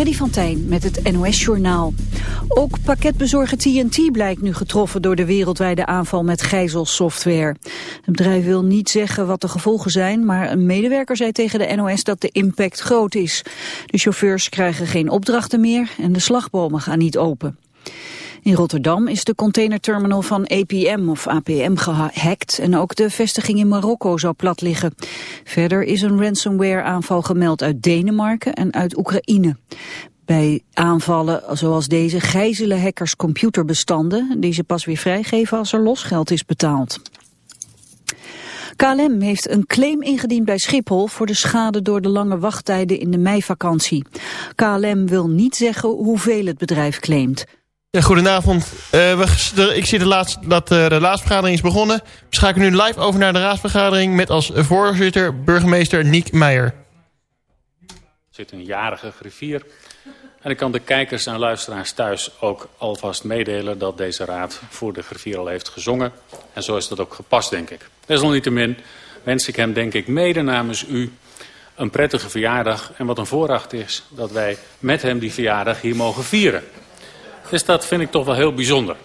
Freddy van Tijn met het NOS-journaal. Ook pakketbezorger TNT blijkt nu getroffen door de wereldwijde aanval met gijzelsoftware. Het bedrijf wil niet zeggen wat de gevolgen zijn, maar een medewerker zei tegen de NOS dat de impact groot is. De chauffeurs krijgen geen opdrachten meer en de slagbomen gaan niet open. In Rotterdam is de containerterminal van APM of APM gehackt en ook de vestiging in Marokko zou plat liggen. Verder is een ransomware aanval gemeld uit Denemarken en uit Oekraïne. Bij aanvallen zoals deze gijzelen hackers computerbestanden die ze pas weer vrijgeven als er losgeld is betaald. KLM heeft een claim ingediend bij Schiphol voor de schade door de lange wachttijden in de meivakantie. KLM wil niet zeggen hoeveel het bedrijf claimt. Ja, goedenavond. Uh, we, ik zie de laatste, dat uh, de raadsvergadering is begonnen. We schakelen nu live over naar de raadsvergadering... met als voorzitter burgemeester Niek Meijer. Er zit een jarige griffier. En ik kan de kijkers en luisteraars thuis ook alvast meedelen... dat deze raad voor de griffier al heeft gezongen. En zo is dat ook gepast, denk ik. Desalniettemin wens ik hem, denk ik, mede namens u... een prettige verjaardag. En wat een voorrecht is dat wij met hem die verjaardag hier mogen vieren... Dus dat vind ik toch wel heel bijzonder.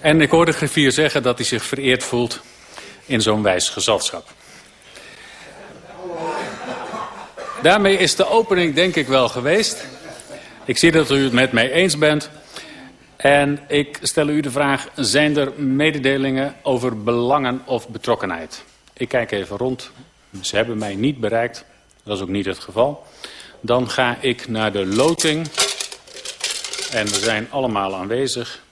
En ik hoorde griffier zeggen dat hij zich vereerd voelt in zo'n wijs gezelschap. Daarmee is de opening denk ik wel geweest. Ik zie dat u het met mij eens bent. En ik stel u de vraag, zijn er mededelingen over belangen of betrokkenheid? Ik kijk even rond. Ze hebben mij niet bereikt. Dat is ook niet het geval. Dan ga ik naar de loting. En we zijn allemaal aanwezig.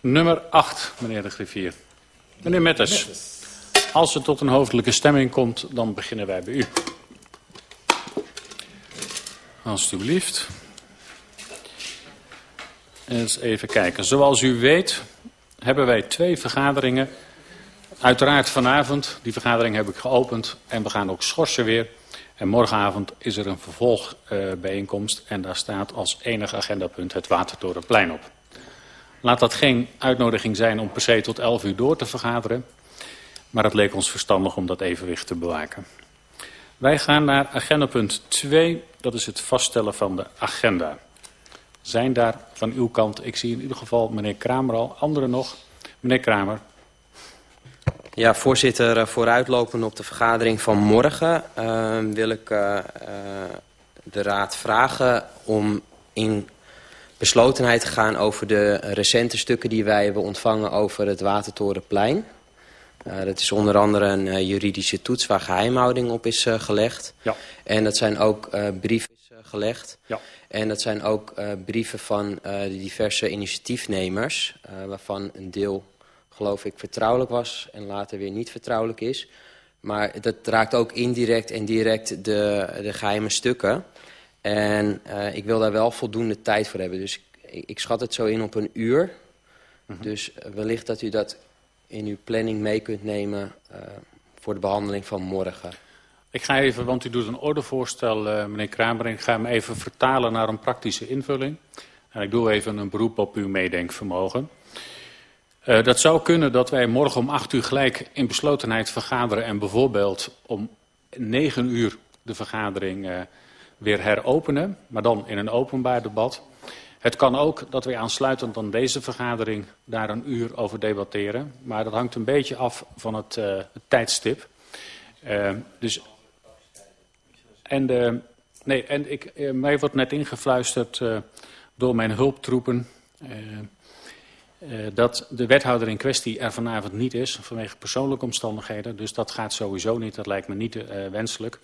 Nummer 8, meneer de griffier. Meneer Metters, als het tot een hoofdelijke stemming komt, dan beginnen wij bij u. Alsjeblieft. Eens even kijken. Zoals u weet hebben wij twee vergaderingen. Uiteraard vanavond, die vergadering heb ik geopend. En we gaan ook schorsen weer. En morgenavond is er een vervolgbijeenkomst en daar staat als enig agendapunt het Watertorenplein op. Laat dat geen uitnodiging zijn om per se tot 11 uur door te vergaderen, maar het leek ons verstandig om dat evenwicht te bewaken. Wij gaan naar agendapunt 2, dat is het vaststellen van de agenda. Zijn daar van uw kant, ik zie in ieder geval meneer Kramer al, anderen nog. Meneer Kramer. Ja, voorzitter, eh, vooruitlopend op de vergadering van morgen uh, wil ik uh, de raad vragen om in beslotenheid te gaan over de recente stukken die wij hebben ontvangen over het Watertorenplein. dat is onder andere een juridische toets waar geheimhouding op is gelegd. Ja. En dat zijn ook brieven gelegd. Ja. En dat zijn ook brieven van de diverse initiatiefnemers, waarvan een deel geloof ik, vertrouwelijk was en later weer niet vertrouwelijk is. Maar dat raakt ook indirect en direct de, de geheime stukken. En uh, ik wil daar wel voldoende tijd voor hebben. Dus ik, ik schat het zo in op een uur. Mm -hmm. Dus wellicht dat u dat in uw planning mee kunt nemen uh, voor de behandeling van morgen. Ik ga even, want u doet een ordevoorstel, uh, meneer Kramer. Ik ga hem even vertalen naar een praktische invulling. En ik doe even een beroep op uw meedenkvermogen. Uh, dat zou kunnen dat wij morgen om acht uur gelijk in beslotenheid vergaderen... en bijvoorbeeld om negen uur de vergadering uh, weer heropenen... maar dan in een openbaar debat. Het kan ook dat wij aansluitend aan deze vergadering daar een uur over debatteren. Maar dat hangt een beetje af van het, uh, het tijdstip. dus, en, de, nee, en ik, mij wordt net ingefluisterd door mijn hulptroepen... Uh, dat de wethouder in kwestie er vanavond niet is vanwege persoonlijke omstandigheden. Dus dat gaat sowieso niet, dat lijkt me niet uh, wenselijk.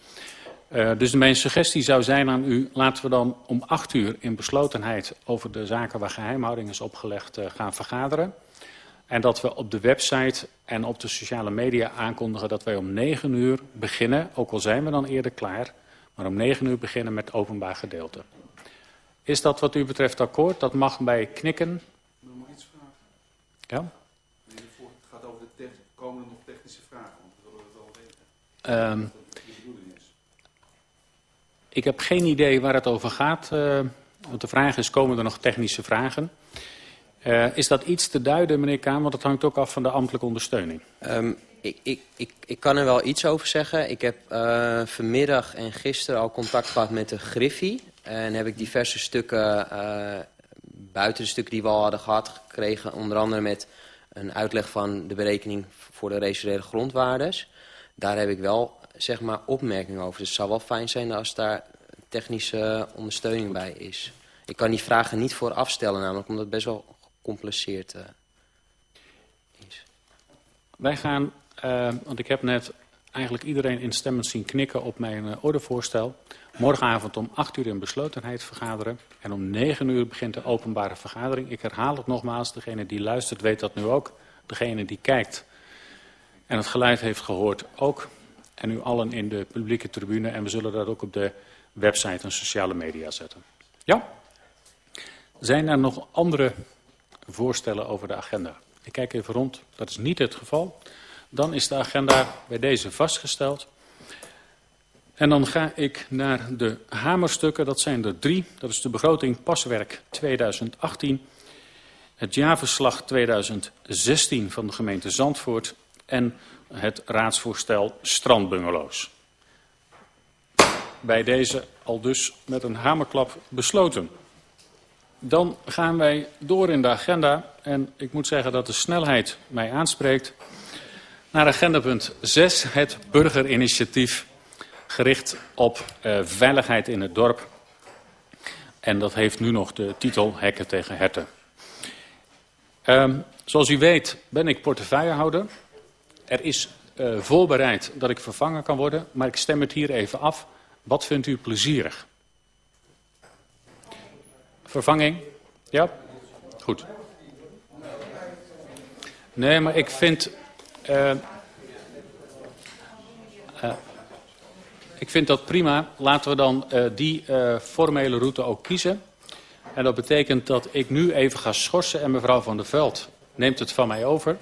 Uh, dus mijn suggestie zou zijn aan u, laten we dan om acht uur in beslotenheid over de zaken waar geheimhouding is opgelegd gaan vergaderen. En dat we op de website en op de sociale media aankondigen dat wij om negen uur beginnen, ook al zijn we dan eerder klaar, maar om negen uur beginnen met openbaar gedeelte. Is dat wat u betreft akkoord? Dat mag bij knikken. Ja? Het gaat over de komen er nog technische vragen, want we willen het wel weten. Um, ik heb geen idee waar het over gaat. Uh, want de vraag is, komen er nog technische vragen? Uh, is dat iets te duiden, meneer Kaan? Want het hangt ook af van de ambtelijke ondersteuning. Um, ik, ik, ik, ik kan er wel iets over zeggen. Ik heb uh, vanmiddag en gisteren al contact gehad met de Griffie. En heb ik diverse stukken, buiten de stukken die we al hadden gehad, gekregen. Onder andere met een uitleg van de berekening voor de residuele grondwaardes. Daar heb ik wel zeg maar, opmerkingen over. Dus het zou wel fijn zijn als daar technische ondersteuning bij is. Ik kan die vragen niet voor afstellen, namelijk omdat het best wel gecompliceerd uh, is. Wij gaan, uh, want ik heb net eigenlijk iedereen instemmend zien knikken op mijn uh, ordevoorstel. Morgenavond om 8 uur in beslotenheid vergaderen. En om 9 uur begint de openbare vergadering. Ik herhaal het nogmaals, degene die luistert weet dat nu ook. Degene die kijkt en het geluid heeft gehoord ook. En u allen in de publieke tribune. En we zullen dat ook op de website en sociale media zetten. Ja? Zijn er nog andere voorstellen over de agenda? Ik kijk even rond. Dat is niet het geval. Dan is de agenda bij deze vastgesteld. En dan ga ik naar de hamerstukken. Dat zijn er drie. Dat is de begroting paswerk 2018. Het jaarverslag 2016 van de gemeente Zandvoort. En het raadsvoorstel strandbungalows. Bij deze al dus met een hamerklap besloten. Dan gaan wij door in de agenda. En ik moet zeggen dat de snelheid mij aanspreekt. Naar agendapunt 6, het burgerinitiatief gericht op uh, veiligheid in het dorp. En dat heeft nu nog de titel Hekken tegen herten. Um, zoals u weet ben ik portefeuillehouder. Er is uh, voorbereid dat ik vervangen kan worden, maar ik stem het hier even af. Wat vindt u plezierig? Vervanging? Ja? Goed. Nee, maar ik vind... Uh, ik vind dat prima. Laten we dan uh, die formele route ook kiezen. En dat betekent dat ik nu even ga schorsen en mevrouw Van der Veld neemt het van mij over.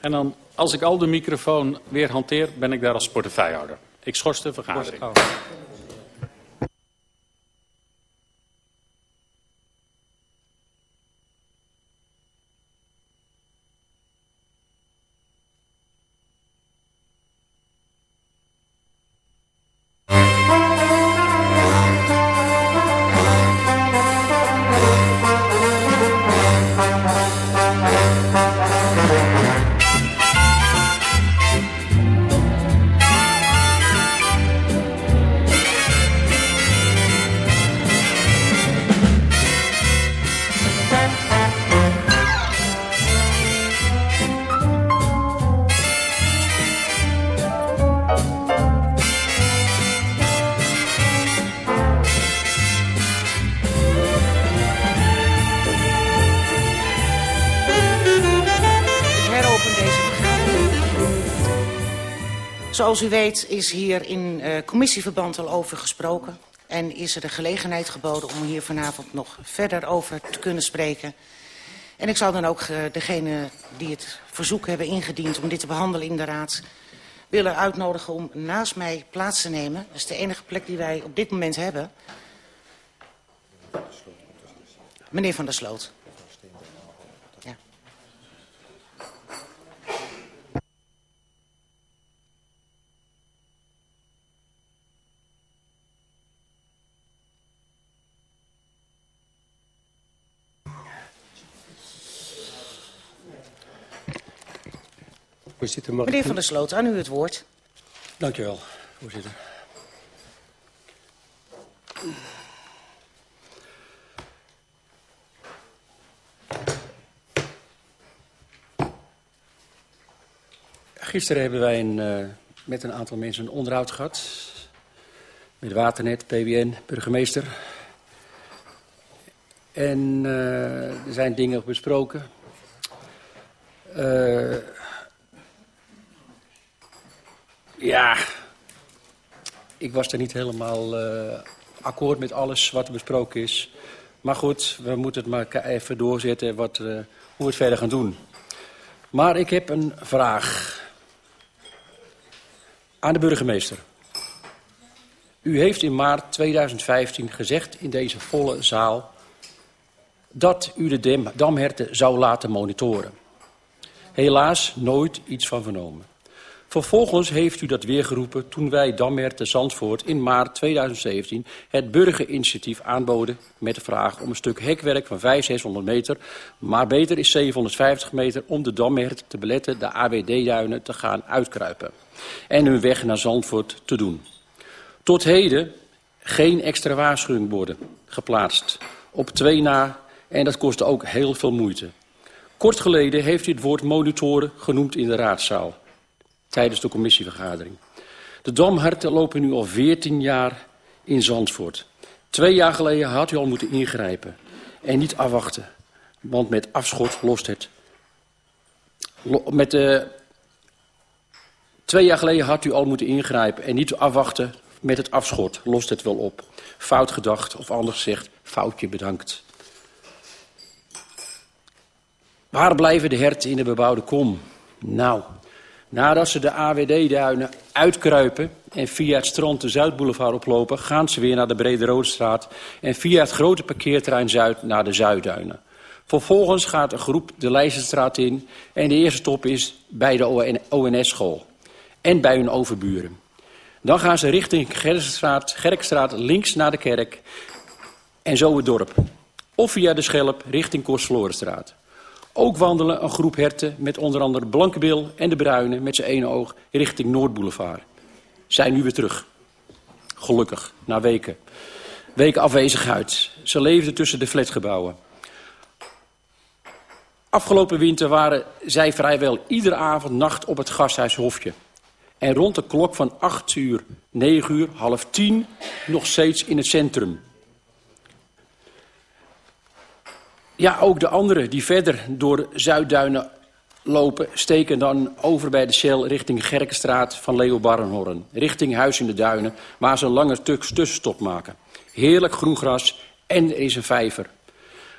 En dan, als ik al de microfoon weer hanteer, ben ik daar als portefeuillehouder. Ik schors de vergadering. Zoals u weet is hier in uh, commissieverband al over gesproken. En is er de gelegenheid geboden om hier vanavond nog verder over te kunnen spreken. En ik zou dan ook uh, degene die het verzoek hebben ingediend om dit te behandelen in de raad... willen uitnodigen om naast mij plaats te nemen. Dat is de enige plek die wij op dit moment hebben. Meneer Van der Sloot. Voorzitter, mag Meneer Van der Sloot, aan u het woord. Dank u wel, voorzitter. Gisteren hebben wij een, uh, met een aantal mensen een onderhoud gehad. Met Waternet, PWN, burgemeester. En uh, er zijn dingen besproken. Uh, Ja, ik was er niet helemaal uh, akkoord met alles wat er besproken is. Maar goed, we moeten het maar even doorzetten wat, uh, hoe we het verder gaan doen. Maar ik heb een vraag aan de burgemeester. U heeft in maart 2015 gezegd in deze volle zaal dat u de damherten zou laten monitoren. Helaas nooit iets van vernomen. Vervolgens heeft u dat weer geroepen toen wij Damherten Zandvoort in maart 2017 het burgerinitiatief aanboden met de vraag om een stuk hekwerk van 500, 600 meter, maar beter is 750 meter om de Damherten te beletten de AWD-duinen te gaan uitkruipen en hun weg naar Zandvoort te doen. Tot heden geen extra waarschuwingborden geplaatst. Op twee na en dat kostte ook heel veel moeite. Kort geleden heeft u het woord monitoren genoemd in de raadzaal tijdens de commissievergadering. De damherten lopen nu al 14 jaar in Zandvoort. Twee jaar geleden had u al moeten ingrijpen en niet afwachten. Want met afschot lost het. Met, uh, twee jaar geleden had u al moeten ingrijpen en niet afwachten met het afschot. Lost het wel op. Fout gedacht of anders gezegd, foutje bedankt. Waar blijven de herten in de bebouwde kom? Nou, Nadat ze de AWD-duinen uitkruipen en via het strand de Zuidboulevard oplopen... gaan ze weer naar de Brede Straat en via het grote parkeerterrein Zuid naar de Zuidduinen. Vervolgens gaat een groep de Leijzenstraat in en de eerste stop is bij de ONS-school en bij hun overburen. Dan gaan ze richting Gerkstraat, Gerkstraat links naar de kerk en zo het dorp. Of via de Schelp richting Korsvlorenstraat. Ook wandelen een groep herten met onder andere Blankebil en de Bruine met zijn ene oog richting Noordboulevard. Zijn nu weer terug. Gelukkig, na weken. Weken afwezigheid. Ze leefden tussen de flatgebouwen. Afgelopen winter waren zij vrijwel iedere avond nacht op het gasthuishofje. En rond de klok van 8 uur, 9 uur, half 10 nog steeds in het centrum. Ja, ook de anderen die verder door Zuidduinen lopen... steken dan over bij de Shell richting Gerkenstraat van Leo Barrenhorn. Richting Huis in de Duinen, waar ze een lange tussenstop maken. Heerlijk groen gras en er is een vijver.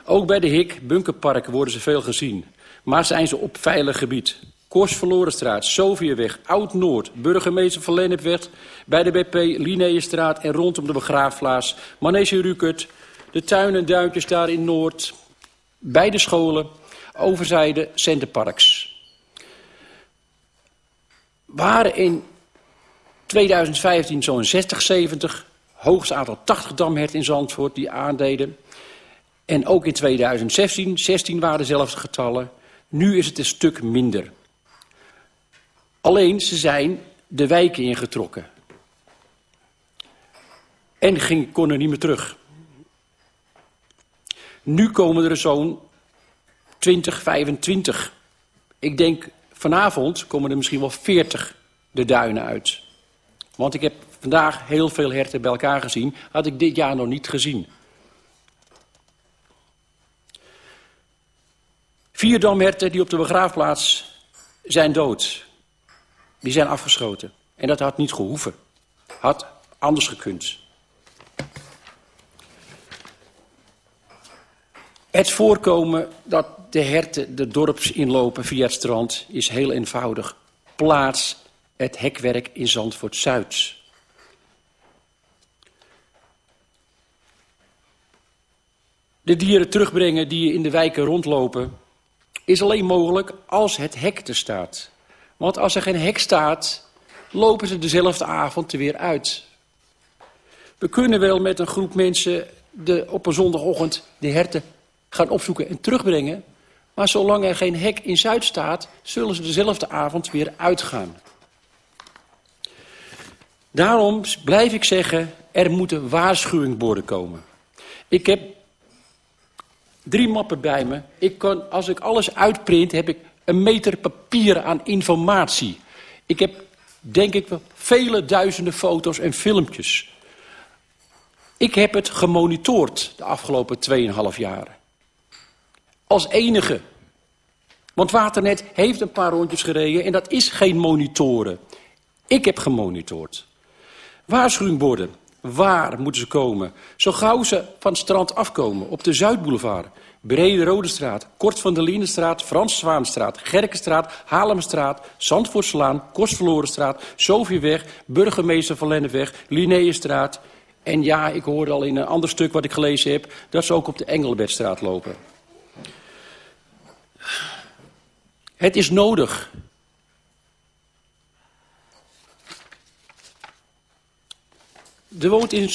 Ook bij de Hik, Bunkerpark, worden ze veel gezien. Maar zijn ze op veilig gebied. Kors Verlorenstraat, Sofiaweg, Oud-Noord, Burgemeester van Lennepweg... bij de BP, Linnéestraat en rondom de Begraafplaats... Manege Rukert, de tuinen en duintjes daar in Noord bij de scholen, overzijde Centerparks. Waren in 2015 zo'n 60, 70, hoogste aantal 80 damherten in Zandvoort die aandeden. En ook in 2016, 16 waren dezelfde getallen. Nu is het een stuk minder. Alleen, ze zijn de wijken ingetrokken. En ging, konden niet meer terug. Nu komen er zo'n 20, 25. Ik denk vanavond komen er misschien wel 40 de duinen uit. Want ik heb vandaag heel veel herten bij elkaar gezien. Had ik dit jaar nog niet gezien. Vier damherten die op de begraafplaats zijn dood. Die zijn afgeschoten. En dat had niet gehoeven. Had anders gekund. Het voorkomen dat de herten de dorps inlopen via het strand is heel eenvoudig. Plaats het hekwerk in Zandvoort Zuid. De dieren terugbrengen die in de wijken rondlopen is alleen mogelijk als het hek er staat. Want als er geen hek staat, lopen ze dezelfde avond er weer uit. We kunnen wel met een groep mensen de, op een zondagochtend de herten gaan opzoeken en terugbrengen. Maar zolang er geen hek in Zuid staat, zullen ze dezelfde avond weer uitgaan. Daarom blijf ik zeggen, er moeten waarschuwingborden komen. Ik heb drie mappen bij me. Ik kan, als ik alles uitprint, heb ik een meter papier aan informatie. Ik heb, denk ik, vele duizenden foto's en filmpjes. Ik heb het gemonitord de afgelopen 2,5 jaar. Als enige. Want Waternet heeft een paar rondjes gereden en dat is geen monitoren. Ik heb gemonitord. Waarschuwingborden. Waar moeten ze komen? Zo gauw ze van het strand afkomen. Op de Zuidboulevard. Brede Rode Straat. Kort van der Lienenstraat. Frans Zwaanstraat. Gerkenstraat. Halemstraat. Zandvoortslaan. Kostverlorenstraat. Sofieweg. Burgemeester van Lennepweg. Linnéestraat. En ja, ik hoorde al in een ander stuk wat ik gelezen heb... dat ze ook op de Engelbertstraat lopen. Het is nodig. Er woont in,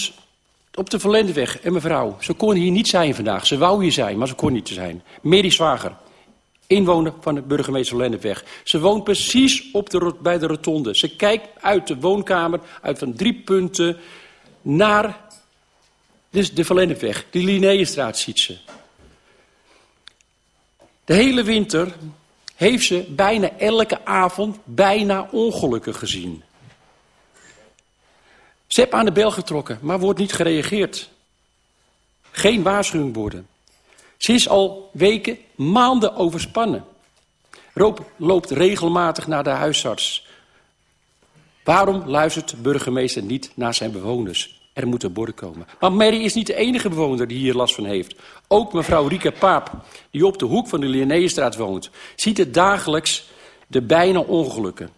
op de Verlendeweg een mevrouw. Ze kon hier niet zijn vandaag. Ze wou hier zijn, maar ze kon niet zijn. Mary Zwager. Inwoner van de burgemeester Lennepweg. Ze woont precies op de, bij de rotonde. Ze kijkt uit de woonkamer, uit van drie punten, naar dus de Verlennepweg. De Linnéestraat ziet ze. De hele winter heeft ze bijna elke avond bijna ongelukken gezien. Ze heeft aan de bel getrokken, maar wordt niet gereageerd. Geen waarschuwingborden. Ze is al weken, maanden overspannen. Roop loopt regelmatig naar de huisarts. Waarom luistert burgemeester niet naar zijn bewoners? Er moeten borden komen. Maar Mary is niet de enige bewoner die hier last van heeft. Ook mevrouw Rika Paap, die op de hoek van de Linnéestraat woont... ziet het dagelijks de bijna ongelukken.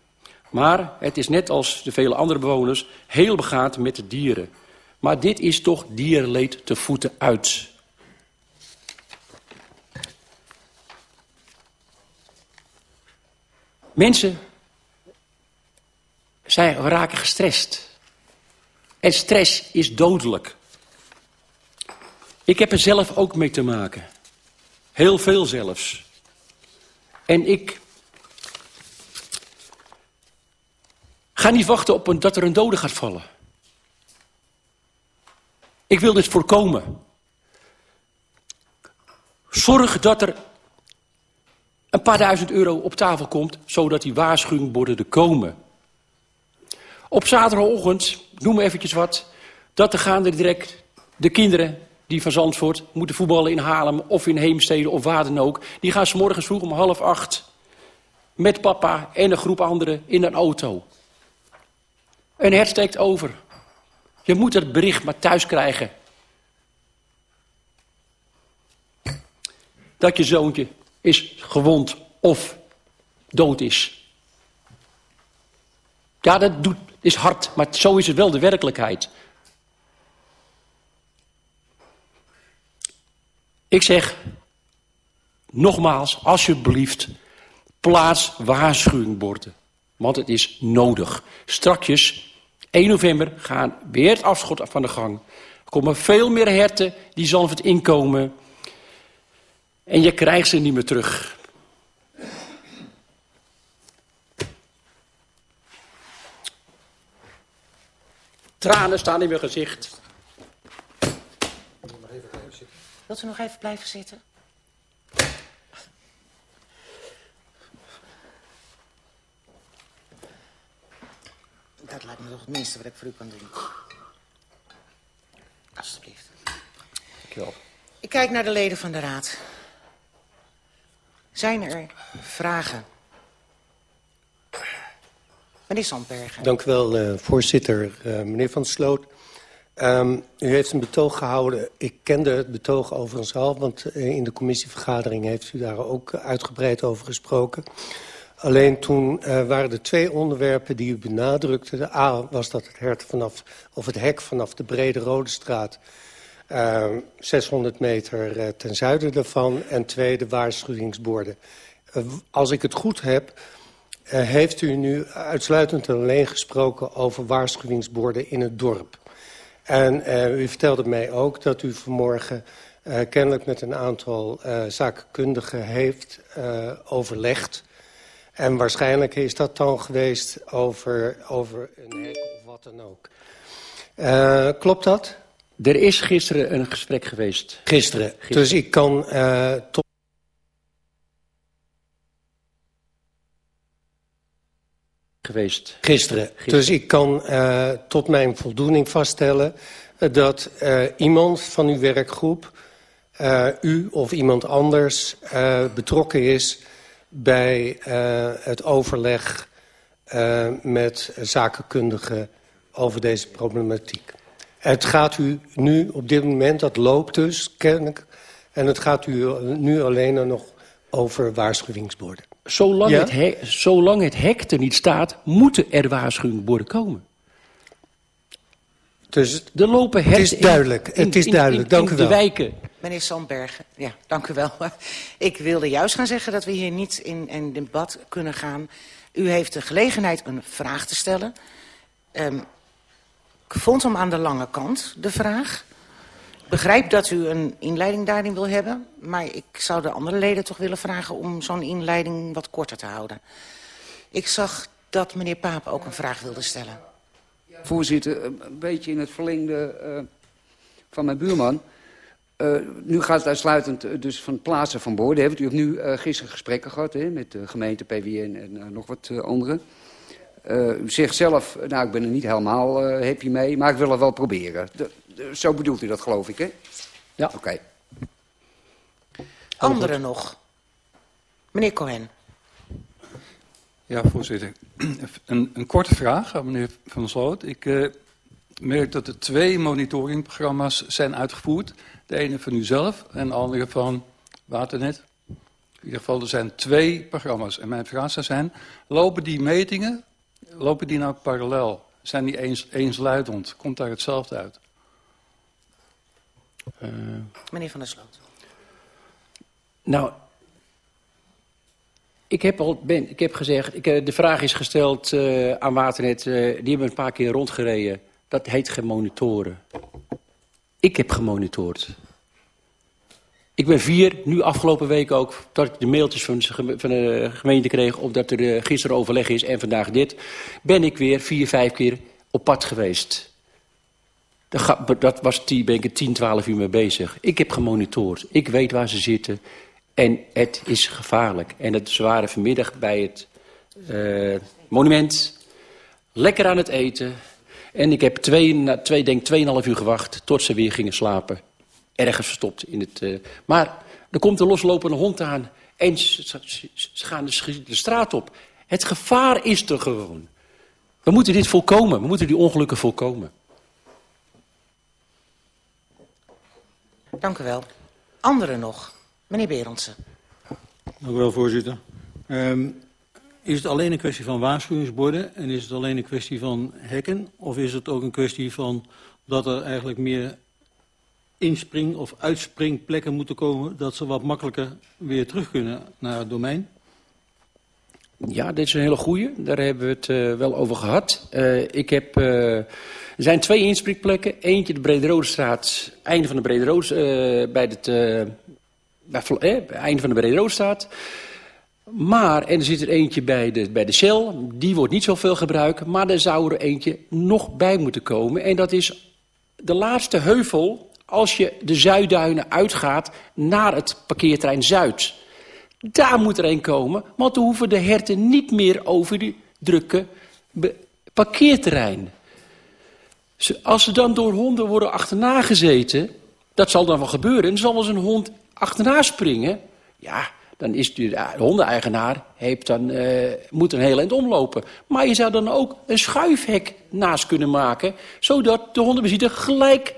Maar het is net als de vele andere bewoners heel begaand met de dieren. Maar dit is toch dierenleed te voeten uit. Mensen zijn, raken gestrest. En stress is dodelijk. Ik heb er zelf ook mee te maken. Heel veel zelfs. En ik ga niet wachten op een, dat er een dode gaat vallen. Ik wil dit voorkomen. Zorg dat er een paar duizend euro op tafel komt, zodat die waarschuwingborden er komen. Op zaterdagochtend, noem eventjes wat, dat er gaan er direct de kinderen die van Zandvoort moeten voetballen in Haarlem of in Heemstede of waar dan ook. Die gaan s morgens vroeg om half acht met papa en een groep anderen in een auto. Een hert steekt over. Je moet het bericht maar thuis krijgen. Dat je zoontje is gewond of dood is. Ja, dat doet, is hard, maar zo is het wel de werkelijkheid. Ik zeg, nogmaals, alsjeblieft, plaats waarschuwingborden. Want het is nodig. Strakjes, 1 november, gaan weer het afschot van de gang. Er komen veel meer herten die Zalvert inkomen. En je krijgt ze niet meer terug. Tranen staan in mijn gezicht. Wilt u nog even blijven zitten? Dat lijkt me toch het minste wat ik voor u kan doen. Alsjeblieft. Dankjewel. Ik kijk naar de leden van de raad. Zijn er vragen? Meneer. Dank u wel, uh, voorzitter. Uh, meneer Van Sloot, um, u heeft een betoog gehouden. Ik kende het betoog overigens al, want uh, in de commissievergadering heeft u daar ook uitgebreid over gesproken. Alleen toen waren er twee onderwerpen die u benadrukte. De A was dat het, hert vanaf, of het hek vanaf de Brede Rode Straat 600 meter ten zuiden daarvan. En twee, de waarschuwingsborden. als ik het goed heb, uh, heeft u nu uitsluitend alleen gesproken over waarschuwingsborden in het dorp. En uh, u vertelde mij ook dat u vanmorgen uh, kennelijk met een aantal zakenkundigen heeft overlegd. En waarschijnlijk is dat dan geweest over, over een hek of wat dan ook. klopt dat? Er is gisteren een gesprek geweest. Gisteren. gisteren. Dus ik kan tot geweest. Gisteren. Gisteren. Dus ik kan uh, tot mijn voldoening vaststellen... Dat uh, iemand van uw werkgroep, u of iemand anders... betrokken is bij het overleg met zakenkundigen over deze problematiek. Het gaat u nu op dit moment, dat loopt dus kennelijk... en het gaat u nu alleen nog over waarschuwingsborden. Zolang, ja? het hek, zolang het hek er niet staat, moeten er waarschuwingsborden komen. Dus er lopen het is duidelijk, in, het is duidelijk. dank u wel. de wijken. Meneer Sandberg, ja, dank u wel. Ik wilde juist gaan zeggen dat we hier niet in een debat kunnen gaan. U heeft de gelegenheid een vraag te stellen. Um, ik vond hem aan de lange kant, de vraag. Begrijp dat u een inleiding daarin wil hebben... maar ik zou de andere leden toch willen vragen om zo'n inleiding wat korter te houden. Ik zag dat meneer Paap ook een vraag wilde stellen. Voorzitter, een beetje in het verlengde uh, van mijn buurman. Uh, nu gaat het uitsluitend uh, dus van plaatsen van. Heeft u heeft nu gisteren gesprekken gehad hè, met de gemeente PWN en nog wat anderen. u zegt zelf, nou ik ben er niet helemaal happy mee, maar ik wil het wel proberen. Zo bedoelt u dat geloof ik hè? Ja. Oké. Okay. Anderen nog? Meneer Cohen. Ja, voorzitter. Een, een, korte vraag aan meneer Van der Sloot. Ik uh, merk dat er twee monitoringprogramma's zijn uitgevoerd. De ene van u zelf en de andere van Waternet. In ieder geval, er zijn twee programma's. En mijn vraag zou zijn, lopen die metingen, lopen die nou parallel? Zijn die eens, eensluidend? Komt daar hetzelfde uit? Uh, meneer Van der Sloot. Nou, ik heb, al, ben, ik heb gezegd, ik, eh, de vraag is gesteld uh, aan Waternet. Uh, die hebben een paar keer rondgereden. Dat heet gemonitoren. Ik heb gemonitord. Ik ben vier, nu afgelopen week ook, dat ik de mailtjes van, van de gemeente kreeg... omdat er uh, gisteren overleg is en vandaag dit... ben ik weer vier, vijf keer op pad geweest. Dat, was die, ben ik er 10, 12 uur mee bezig. Ik heb gemonitord. Ik weet waar ze zitten. En het is gevaarlijk. En het, ze waren vanmiddag bij het uh, monument. Lekker aan het eten. En ik heb twee, twee, denk tweeënhalf uur gewacht tot ze weer gingen slapen. Ergens verstopt in het... Uh, maar er komt een loslopende hond aan. En ze, ze, ze gaan de, de straat op. Het gevaar is er gewoon. We moeten dit voorkomen. We moeten die ongelukken voorkomen. Dank u wel. Anderen nog? Meneer Berendsen. Dank u wel, voorzitter. Um, is het alleen een kwestie van waarschuwingsborden en is het alleen een kwestie van hekken? Of is het ook een kwestie van dat er eigenlijk meer inspring- of uitspringplekken moeten komen... dat ze wat makkelijker weer terug kunnen naar het domein? Ja, dit is een hele goeie. Daar hebben we het uh, wel over gehad. Uh, ik heb, uh, er zijn twee inspringplekken. Eentje de Brederodestraat, einde van de bij het bij, het einde van de Brede staat. Maar, en er zit er eentje bij de, bij de Shell, die wordt niet zoveel gebruikt. Maar er zou er eentje nog bij moeten komen. En dat is de laatste heuvel als je de Zuidduinen uitgaat naar het parkeerterrein Zuid. Daar moet er een komen, want dan hoeven de herten niet meer over die drukke parkeerterrein. Als ze dan door honden worden achterna gezeten, dat zal dan wel gebeuren. En zal eens een hond achterna springen, ja, dan is de hondeneigenaar heeft dan, uh, moet een heel eind omlopen. Maar je zou dan ook een schuifhek naast kunnen maken, zodat de hondenbezitter gelijk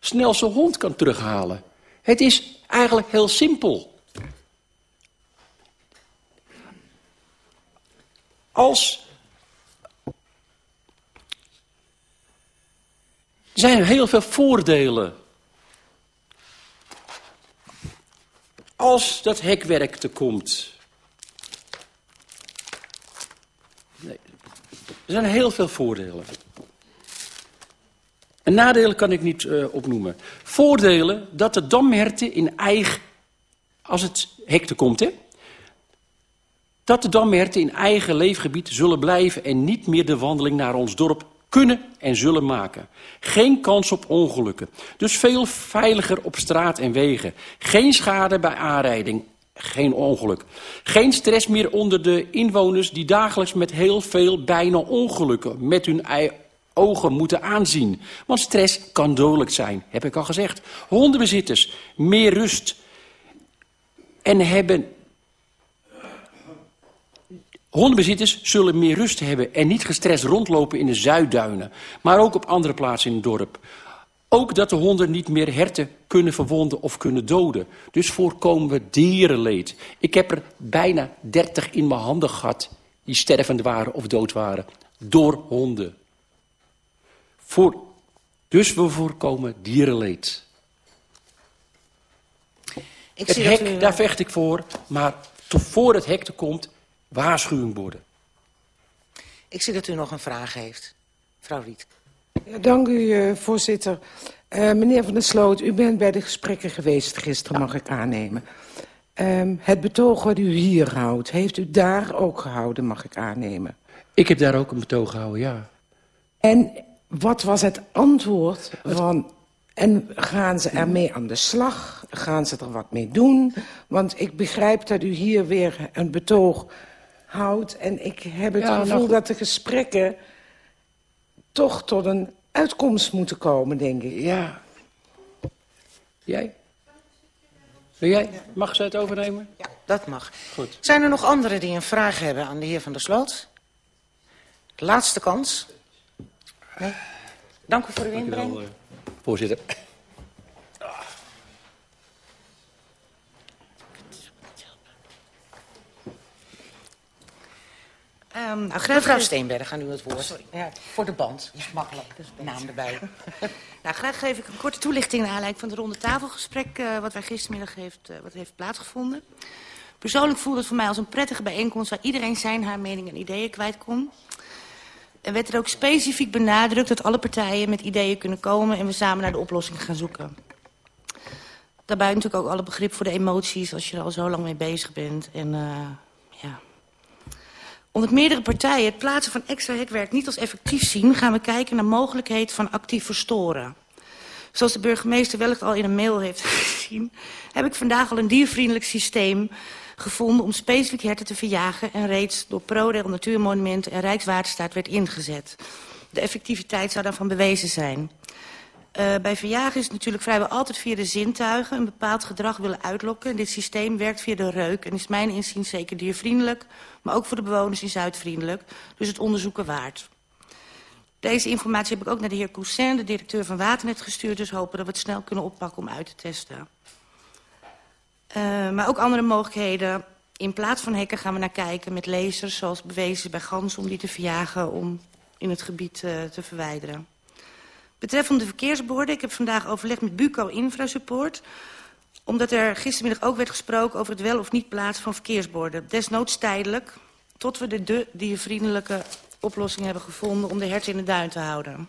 snel zijn hond kan terughalen. Het is eigenlijk heel simpel. Als er zijn heel veel voordelen Als dat hekwerk er komt. Nee, er zijn heel veel voordelen. Een nadelen kan ik niet uh, opnoemen. Voordelen dat de damherten in eigen... Als het hek er komt, hè. Dat de damherten in eigen leefgebied zullen blijven... en niet meer de wandeling naar ons dorp kunnen en zullen maken. Geen kans op ongelukken. Dus veel veiliger op straat en wegen. Geen schade bij aanrijding. Geen ongeluk. Geen stress meer onder de inwoners die dagelijks met heel veel bijna ongelukken met hun ogen moeten aanzien. Want stress kan dodelijk zijn, heb ik al gezegd. Hondenbezitters, meer rust. En hebben Hondenbezitters zullen meer rust hebben en niet gestrest rondlopen in de Zuidduinen. Maar ook op andere plaatsen in het dorp. Ook dat de honden niet meer herten kunnen verwonden of kunnen doden. Dus voorkomen we dierenleed. Ik heb er bijna 30 in mijn handen gehad die stervend waren of dood waren. Door honden. Voor Dus we voorkomen dierenleed. Ik het zie hek, u- daar vecht ik voor. Maar voor het hek er komt, waarschuwingborden. Ik zie dat u nog een vraag heeft. Mevrouw Riet. Ja, dank u, eh, voorzitter. Eh, meneer Van der Sloot, u bent bij de gesprekken geweest gisteren, mag ik aannemen. Ehm, het betoog wat u hier houdt, heeft u daar ook gehouden, mag ik aannemen. Ik heb daar ook een betoog gehouden, ja. En wat was het antwoord van... En gaan ze ermee aan de slag? Gaan ze er wat mee doen? Want ik begrijp dat u hier weer een betoog houdt... en ik heb het Ja, nou gevoel goed. dat de gesprekken toch tot een uitkomst moeten komen, denk ik. Ja. Jij? Wil jij? Mag ze het overnemen? Ja, dat mag. Goed. Zijn er nog anderen die een vraag hebben aan de heer Van der Sloot? Laatste kans. Nee? Dank u voor uw inbreng. eh, voorzitter. Ehm, Mevrouw Steenberg, aan u het woord. Ja, voor de band. is makkelijk. Naam erbij. Nou, graag geef ik een korte toelichting naar aanleiding van het ronde tafelgesprek... eh, wat wij gistermiddag heeft, eh, wat heeft plaatsgevonden. Persoonlijk voelde het voor mij als een prettige bijeenkomst... waar iedereen zijn, haar mening en ideeën kwijt kon. Er werd er ook specifiek benadrukt dat alle partijen met ideeën kunnen komen... en we samen naar de oplossing gaan zoeken. Daarbij natuurlijk ook alle begrip voor de emoties... als je er al zo lang mee bezig bent. En eh, ja, omdat meerdere partijen het plaatsen van extra hekwerk niet als effectief zien... gaan we kijken naar mogelijkheden van actief verstoren. Zoals de burgemeester wellicht al in een mail heeft gezien... heb ik vandaag al een diervriendelijk systeem gevonden... om specifiek herten te verjagen... en reeds door ProRail Natuurmonumenten en Rijkswaterstaat werd ingezet. De effectiviteit zou daarvan bewezen zijn. Uh, bij verjagen is het natuurlijk vrijwel altijd via de zintuigen... een bepaald gedrag willen uitlokken. Dit systeem werkt via de reuk en is mijn inziens zeker diervriendelijk... maar ook voor de bewoners in Zuid vriendelijk. Dus het onderzoeken waard. Deze informatie heb ik ook naar de heer Coussin, de directeur van Waternet, gestuurd... dus hopen dat we het snel kunnen oppakken om uit te testen. Uh, maar ook andere mogelijkheden. In plaats van hekken gaan we naar kijken met lasers... zoals bewezen bij ganzen om die te verjagen... om in het gebied uh, te verwijderen. Betreffende de verkeersborden, ik heb vandaag overlegd met Buco Infrasupport... omdat er gistermiddag ook werd gesproken over het wel of niet plaatsen van verkeersborden. Desnoods tijdelijk, tot we de, de diervriendelijke oplossing hebben gevonden... om de herten in de duin te houden.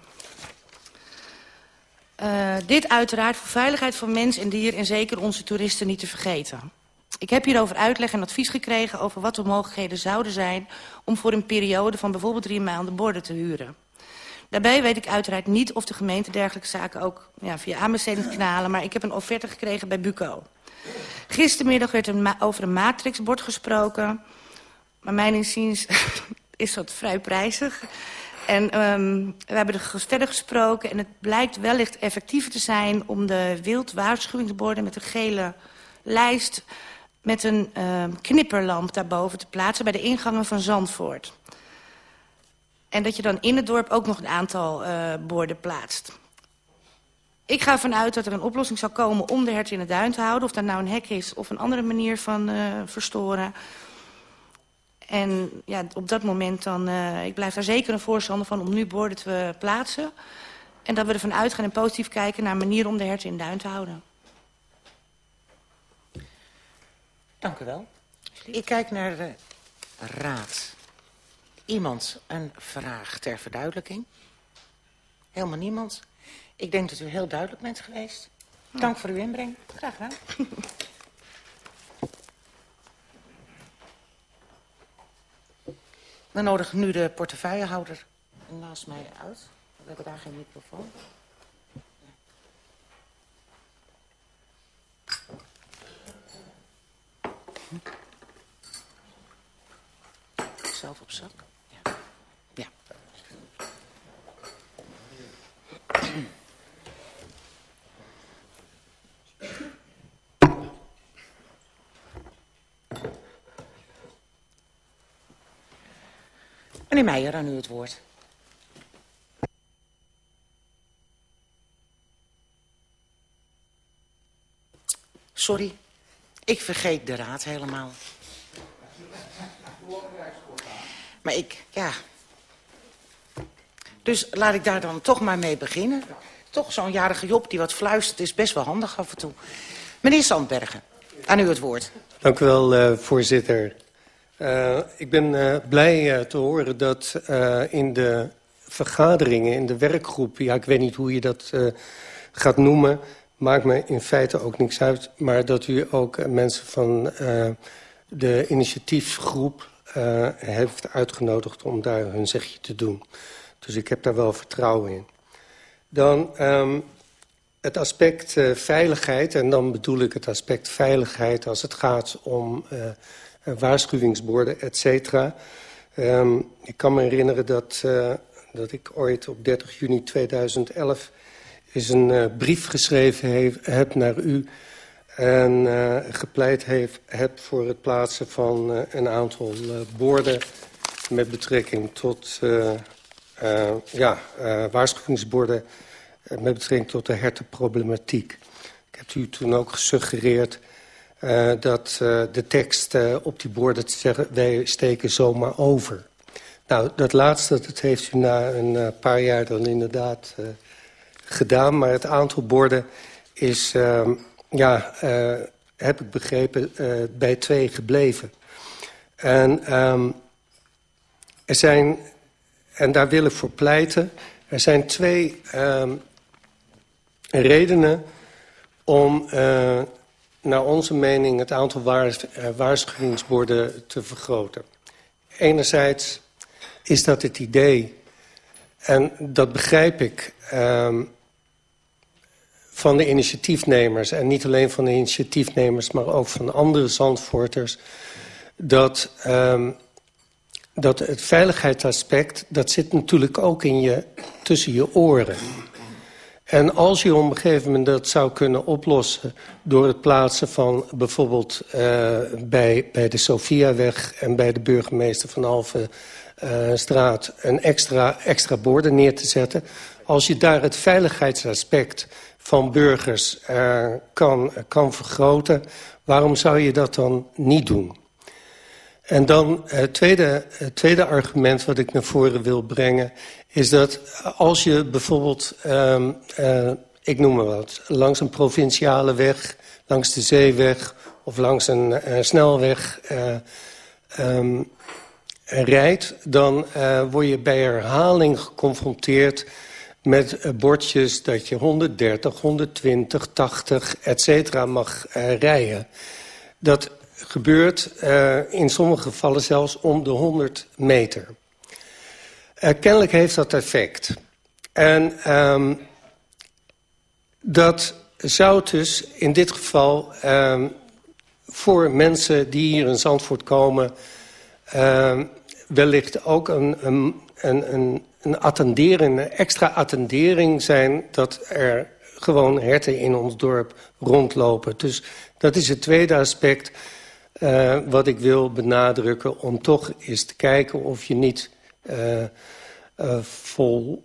Uh, dit uiteraard voor veiligheid van mens en dier... en zeker onze toeristen niet te vergeten. Ik heb hierover uitleg en advies gekregen over wat de mogelijkheden zouden zijn... om voor een periode van bijvoorbeeld drie maanden borden te huren. Daarbij weet ik uiteraard niet of de gemeente dergelijke zaken ook ja, via aanbesteding knalen... maar ik heb een offerte gekregen bij Buco. Gistermiddag werd er over een matrixbord gesproken... maar mijn inziens is dat vrij prijzig... En um, we hebben er verder gesproken en het blijkt wellicht effectiever te zijn... om de wildwaarschuwingsborden met een gele lijst... met een um, knipperlamp daarboven te plaatsen bij de ingangen van Zandvoort. En dat je dan in het dorp ook nog een aantal uh, borden plaatst. Ik ga ervan uit dat er een oplossing zal komen om de herten in de duin te houden. Of dat nou een hek is of een andere manier van uh, verstoren. En ja, op dat moment dan... Uh, ik blijf daar zeker een voorstander van om nu borden te plaatsen. En dat we ervan uitgaan en positief kijken naar een manier om de herten in de duin te houden. Dank u wel. Ik kijk naar de raad. Iemand een vraag ter verduidelijking? Helemaal niemand. Ik denk dat u heel duidelijk bent geweest. Dank voor uw inbreng. Graag gedaan. Dan nodig ik nu de portefeuillehouder naast mij uit. We hebben daar geen microfoon. Zelf op zak. Ja. ja. Meneer Meijer, aan u het woord. Sorry, ik vergeet de raad helemaal. Maar ik, ja... Dus laat ik daar dan toch maar mee beginnen. toch zo'n jarige Job die wat fluistert is best wel handig af en toe. Meneer Sandbergen, aan u het woord. Dank u wel, uh, voorzitter. Uh, ik ben uh, blij te horen dat in de vergaderingen, in de werkgroep... ja, ik weet niet hoe je dat gaat noemen... maakt me in feite ook niks uit... maar dat u ook mensen van de initiatiefgroep heeft uitgenodigd... om daar hun zegje te doen. Dus ik heb daar wel vertrouwen in. Dan um, het aspect uh, veiligheid, en dan bedoel ik het aspect veiligheid... als het gaat om uh, waarschuwingsborden, et cetera. Um, ik kan me herinneren dat, uh, dat ik ooit op 30 juni 2011... is een brief geschreven heeft, heb naar u... en gepleit heeft, heb voor het plaatsen van een aantal borden... met betrekking tot ja, uh, waarschuwingsborden uh, met betrekking tot de hertenproblematiek. Ik heb u toen ook gesuggereerd dat de tekst op die borden te zeggen... wij steken zomaar over. Nou, dat laatste dat heeft u na een paar jaar dan inderdaad gedaan... maar het aantal borden is, ehm, ja, heb ik begrepen, bij twee gebleven. En um, er zijn en daar wil ik voor pleiten. Er zijn twee uh, redenen om uh, naar onze mening het aantal uh, waarschuwingsborden te vergroten. Enerzijds is dat het idee, en dat begrijp ik, uh, van de initiatiefnemers... en niet alleen van de initiatiefnemers, maar ook van andere zandvoorters... dat um, dat het veiligheidsaspect, dat zit natuurlijk ook in je, tussen je oren. En als je op een gegeven moment dat zou kunnen oplossen... door het plaatsen van bijvoorbeeld uh, bij, bij de Sofiaweg... en bij de burgemeester van Alphen uh, straat een extra, extra borden neer te zetten... als je daar het veiligheidsaspect van burgers uh, kan, kan vergroten... waarom zou je dat dan niet doen? En dan het tweede, het tweede argument wat ik naar voren wil brengen... is dat als je bijvoorbeeld, um, uh, ik noem maar wat... langs een provinciale weg, langs de zeeweg of langs een snelweg um, rijdt... dan word je bij herhaling geconfronteerd met bordjes dat je 130, 120, 80, et cetera mag rijden. Dat gebeurt uh, in sommige gevallen zelfs om de 100 meter. Uh, kennelijk heeft dat effect. En um, dat zou dus in dit geval um, voor mensen die hier in Zandvoort komen... Um, wellicht ook een, een, een, een, attendering, een extra attendering zijn... dat er gewoon herten in ons dorp rondlopen. Dus dat is het tweede aspect uh, wat ik wil benadrukken om toch eens te kijken of je niet uh, uh, vol...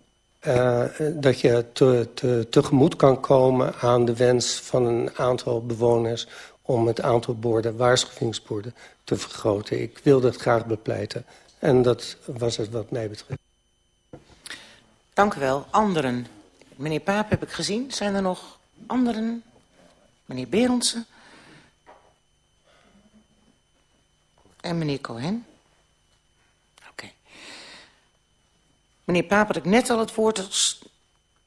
dat je te, te, tegemoet kan komen aan de wens van een aantal bewoners... om het aantal borden, waarschuwingsborden te vergroten. Ik wil dat graag bepleiten. En dat was het wat mij betreft. Dank u wel. Anderen. Meneer Paap heb ik gezien. Zijn er nog anderen? Meneer Berendsen? En meneer Cohen? Oké. Okay. Meneer Paap had ik net al het woord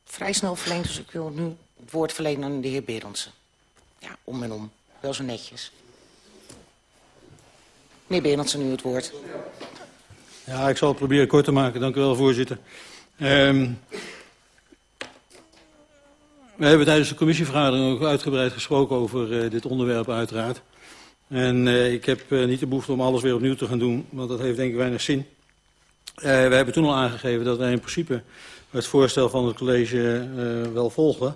vrij snel verleend... dus ik wil nu het woord verlenen aan de heer Berendsen. Ja, om en om. Wel zo netjes. Meneer Berendsen, nu het woord. Ja, ik zal het proberen kort te maken. Dank u wel, voorzitter. Um, we hebben tijdens de commissievergadering ook uitgebreid gesproken over uh, dit onderwerp uiteraard. En uh, ik heb uh, niet de behoefte om alles weer opnieuw te gaan doen, want dat heeft denk ik weinig zin. Uh, we hebben toen al aangegeven dat wij in principe het voorstel van het college wel volgen.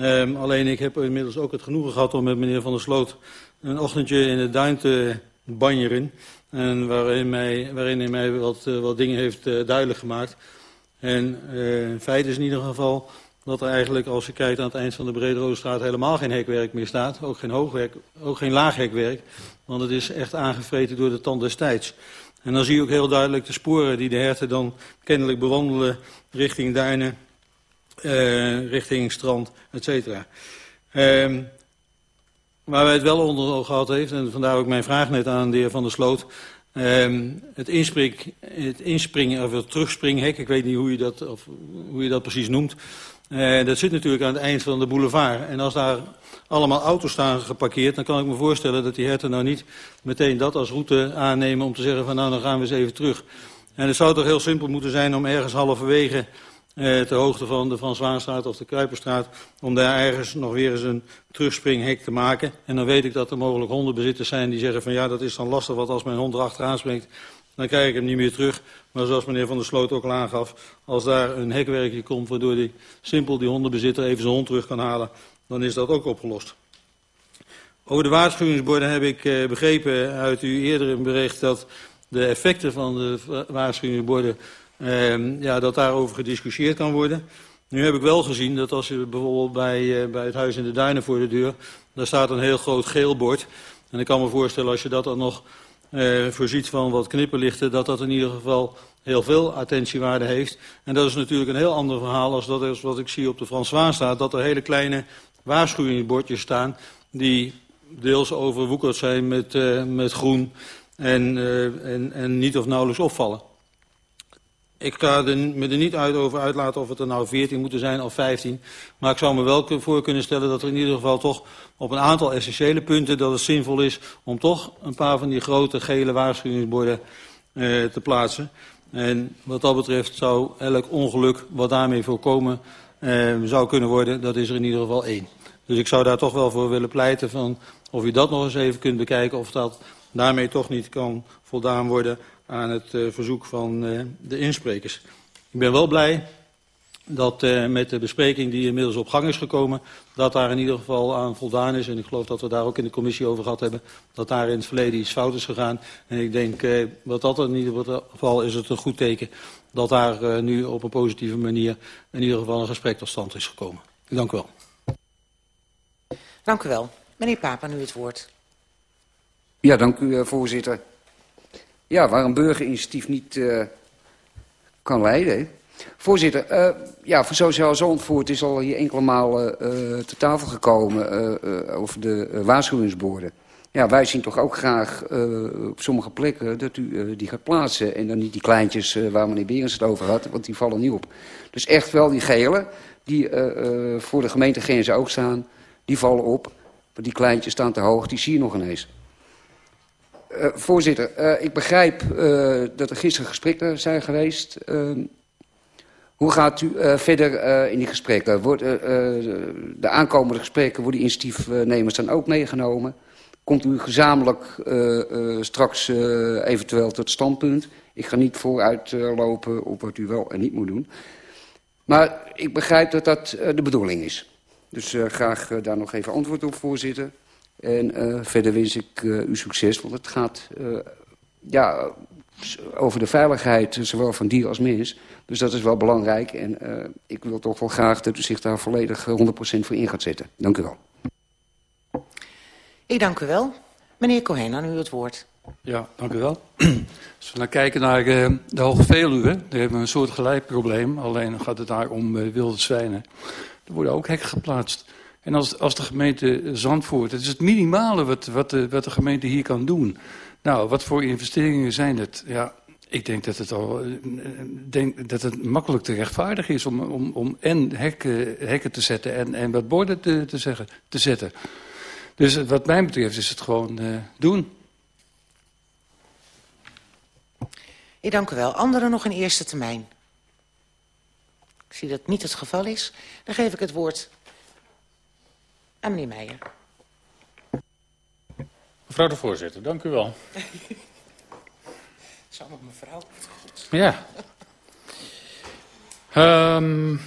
Um, alleen ik heb inmiddels ook het genoegen gehad om met meneer Van der Sloot een ochtendje in de duin te banjeren. En waarin, mij, waarin hij mij wat, wat dingen heeft duidelijk gemaakt. En in feite is in ieder geval dat er eigenlijk, als je kijkt aan het eind van de Brederode straat, helemaal geen hekwerk meer staat. Ook geen hoogwerk, ook geen laaghekwerk. Want het is echt aangevreten door de tand des tijds. En dan zie je ook heel duidelijk de sporen die de herten dan kennelijk bewandelen richting Duinen uh, richting strand, et cetera. Uh, waar wij het wel onder oog gehad heeft, en vandaar ook mijn vraag net aan de heer Van der Sloot... Uh, het, het inspringen of het terugspringhek, ik weet niet hoe je dat, of hoe je dat precies noemt... Uh, dat zit natuurlijk aan het eind van de boulevard. En als daar allemaal auto's staan geparkeerd... dan kan ik me voorstellen dat die herten nou niet meteen dat als route aannemen... om te zeggen van nou, dan gaan we eens even terug. En het zou toch heel simpel moeten zijn om ergens halverwege... Uh, ter hoogte van de Van Zwaanstraat of de Kuiperstraat... om daar ergens nog weer eens een terugspringhek te maken. En dan weet ik dat er mogelijk hondenbezitters zijn die zeggen van... ja, dat is dan lastig, want als mijn hond erachteraan springt... dan krijg ik hem niet meer terug. Maar zoals meneer Van der Sloot ook al aangaf... als daar een hekwerkje komt waardoor die simpel die hondenbezitter even zijn hond terug kan halen... dan is dat ook opgelost. Over de waarschuwingsborden heb ik uh, begrepen uit uw eerdere bericht... dat de effecten van de waarschuwingsborden... Uh, ja, dat daarover gediscussieerd kan worden. Nu heb ik wel gezien dat als je bijvoorbeeld bij, uh, bij het huis in de Duinen voor de deur... daar staat een heel groot geel bord. En ik kan me voorstellen als je dat dan nog uh, voorziet van wat knipperlichten... dat dat in ieder geval heel veel attentiewaarde heeft. En dat is natuurlijk een heel ander verhaal als dat is wat ik zie op de François staat. Dat er hele kleine waarschuwingsbordjes staan die deels overwoekerd zijn met, uh, met groen en, uh, en, en niet of nauwelijks opvallen. Ik ga er, me er niet uit over uitlaten of het er nou 14 moeten zijn of 15. Maar ik zou me wel voor kunnen stellen dat er in ieder geval toch op een aantal essentiële punten... dat het zinvol is om toch een paar van die grote gele waarschuwingsborden eh, te plaatsen. En wat dat betreft zou elk ongeluk wat daarmee voorkomen eh, zou kunnen worden... dat is er in ieder geval één. Dus ik zou daar toch wel voor willen pleiten van of u dat nog eens even kunt bekijken... of dat daarmee toch niet kan voldaan worden aan het uh, verzoek van uh, de insprekers. Ik ben wel blij dat uh, met de bespreking die inmiddels op gang is gekomen... dat daar in ieder geval aan voldaan is. En ik geloof dat we daar ook in de commissie over gehad hebben... dat daar in het verleden iets fout is gegaan. En ik denk, uh, wat dat in ieder geval is het een goed teken... dat daar uh, nu op een positieve manier in ieder geval een gesprek tot stand is gekomen. Dank u wel. Dank u wel. Meneer Papa, nu het woord. Ja, dank u, voorzitter. Ja, waar een burgerinitiatief niet uh, kan leiden. Voorzitter, uh, ja, voor Sociaal Zandvoort is al hier enkele malen uh, te tafel gekomen over de waarschuwingsborden. Ja, wij zien toch ook graag op sommige plekken dat u die gaat plaatsen. En dan niet die kleintjes waar meneer Berens het over had, want die vallen niet op. Dus echt wel die gele, die voor de gemeentegrenzen ook staan, die vallen op. Want die kleintjes staan te hoog, die zie je nog ineens. Uh, voorzitter, uh, ik begrijp uh, dat er gisteren gesprekken zijn geweest. hoe gaat u verder in die gesprekken? Wordt, de aankomende gesprekken, worden initiatiefnemers dan ook meegenomen? Komt u gezamenlijk straks eventueel tot standpunt? Ik ga niet vooruitlopen op wat u wel en niet moet doen. Maar ik begrijp dat dat de bedoeling is. Dus graag daar nog even antwoord op, voorzitter. En uh, verder wens ik uh, u succes, want het gaat uh, ja, over de veiligheid, zowel van dier als mens. Dus dat is wel belangrijk en ik wil toch wel graag dat u zich daar volledig 100% voor in gaat zetten. Dank u wel. Ik dank u wel. Meneer Cohen, aan u het woord. Ja, dank u wel. Als we naar kijken naar de Hoge Veluwe, daar hebben we een soort gelijk probleem. Alleen gaat het daar om wilde zwijnen. Er worden ook hekken geplaatst. En als, als de gemeente Zandvoort, het is het minimale wat, wat, de, wat de gemeente hier kan doen. Nou, wat voor investeringen zijn het? Ja, ik denk dat het al denk dat het makkelijk te rechtvaardigen is om, om, om en hekken, hekken te zetten en, en wat borden te, te, zeggen, te zetten. Dus wat mij betreft is het gewoon uh, doen. Ik dank u wel. Anderen nog in eerste termijn? Ik zie dat niet het geval is. Dan geef ik het woord aan meneer Meijer. Mevrouw de voorzitter, dank u wel. Samen mevrouw. Ja. um,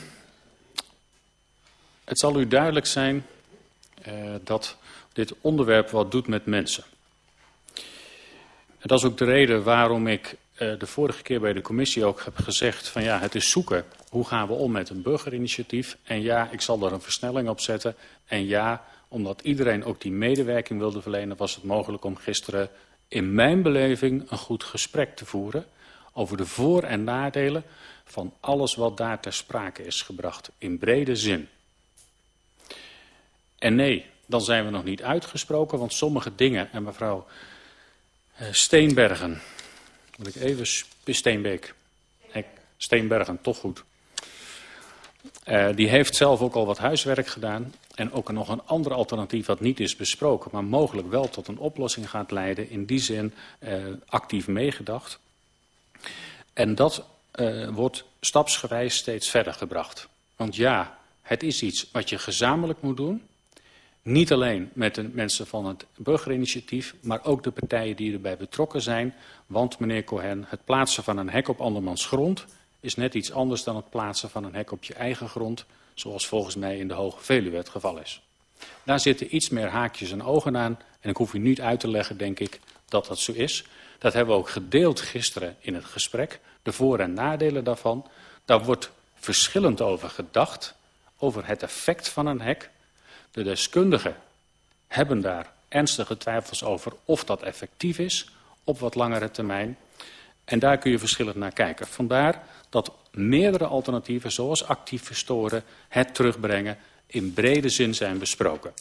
het zal u duidelijk zijn uh, dat dit onderwerp wat doet met mensen. En dat is ook de reden waarom ik de vorige keer bij de commissie ook heb gezegd van ja, het is zoeken. Hoe gaan we om met een burgerinitiatief? En ja, ik zal er een versnelling op zetten. En ja, omdat iedereen ook die medewerking wilde verlenen, was het mogelijk om gisteren in mijn beleving een goed gesprek te voeren over de voor- en nadelen van alles wat daar ter sprake is gebracht, in brede zin. En nee, dan zijn we nog niet uitgesproken, want sommige dingen, en mevrouw eh, Steenbergen, moet ik even, Steenbeek, Steenbergen, toch goed. Uh, die heeft zelf ook al wat huiswerk gedaan. En ook nog een ander alternatief wat niet is besproken, maar mogelijk wel tot een oplossing gaat leiden. In die zin uh, actief meegedacht. En dat uh, wordt stapsgewijs steeds verder gebracht. Want ja, het is iets wat je gezamenlijk moet doen. Niet alleen met de mensen van het burgerinitiatief, maar ook de partijen die erbij betrokken zijn. Want, meneer Cohen, het plaatsen van een hek op andermans grond is net iets anders dan het plaatsen van een hek op je eigen grond, zoals volgens mij in de Hoge Veluwe het geval is. Daar zitten iets meer haakjes en ogen aan en ik hoef u niet uit te leggen, denk ik, dat dat zo is. Dat hebben we ook gedeeld gisteren in het gesprek, de voor- en nadelen daarvan. Daar wordt verschillend over gedacht, over het effect van een hek. De deskundigen hebben daar ernstige twijfels over of dat effectief is op wat langere termijn. En daar kun je verschillend naar kijken. Vandaar dat meerdere alternatieven, zoals actief verstoren, het terugbrengen, in brede zin zijn besproken.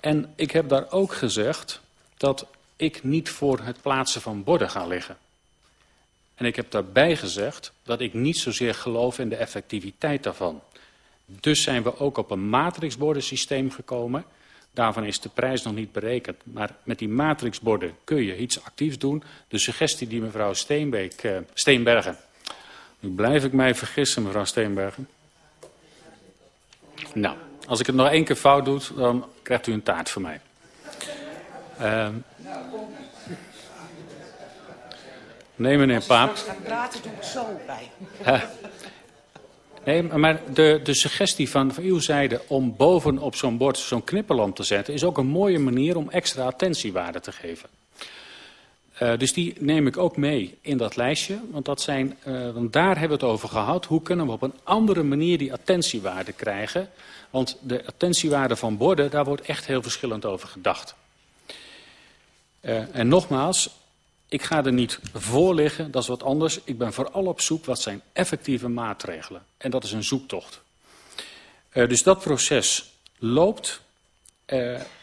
En ik heb daar ook gezegd dat ik niet voor het plaatsen van borden ga liggen. En ik heb daarbij gezegd dat ik niet zozeer geloof in de effectiviteit daarvan. Dus zijn we ook op een matrixbordensysteem gekomen. Daarvan is de prijs nog niet berekend. Maar met die matrixborden kun je iets actiefs doen. De suggestie die mevrouw Steenbeek, uh, Steenbergen nu blijf ik mij vergissen, mevrouw Steenbergen. Nou, als ik het nog één keer fout doe, dan krijgt u een taart van mij. Uh, nee, meneer Paap. Als ik praten, doe ik zo bij. Nee, maar de, de suggestie van, van uw zijde om bovenop zo'n bord zo'n knipperlamp te zetten... is ook een mooie manier om extra attentiewaarde te geven. Uh, dus die neem ik ook mee in dat lijstje. Want, dat zijn, uh, want daar hebben we het over gehad. Hoe kunnen we op een andere manier die attentiewaarde krijgen? Want de attentiewaarde van borden, daar wordt echt heel verschillend over gedacht. Uh, en nogmaals, ik ga er niet voor liggen, dat is wat anders. Ik ben vooral op zoek wat zijn effectieve maatregelen. En dat is een zoektocht. dus dat proces loopt.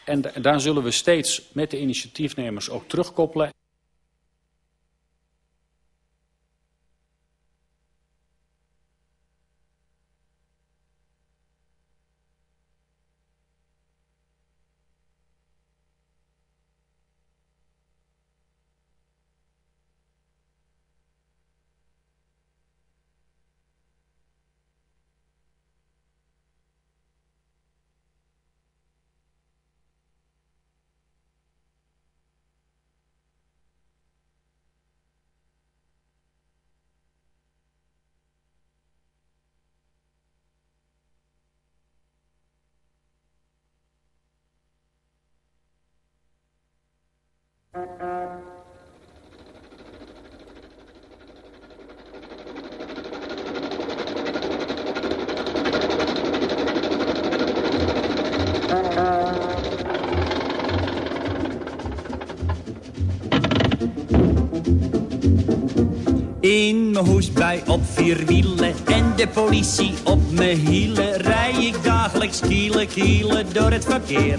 en daar zullen we steeds met de initiatiefnemers ook terugkoppelen. In mijn hoesbui op vier wielen en de politie op mijn hielen... rij ik dagelijks kielen kielen door het verkeer.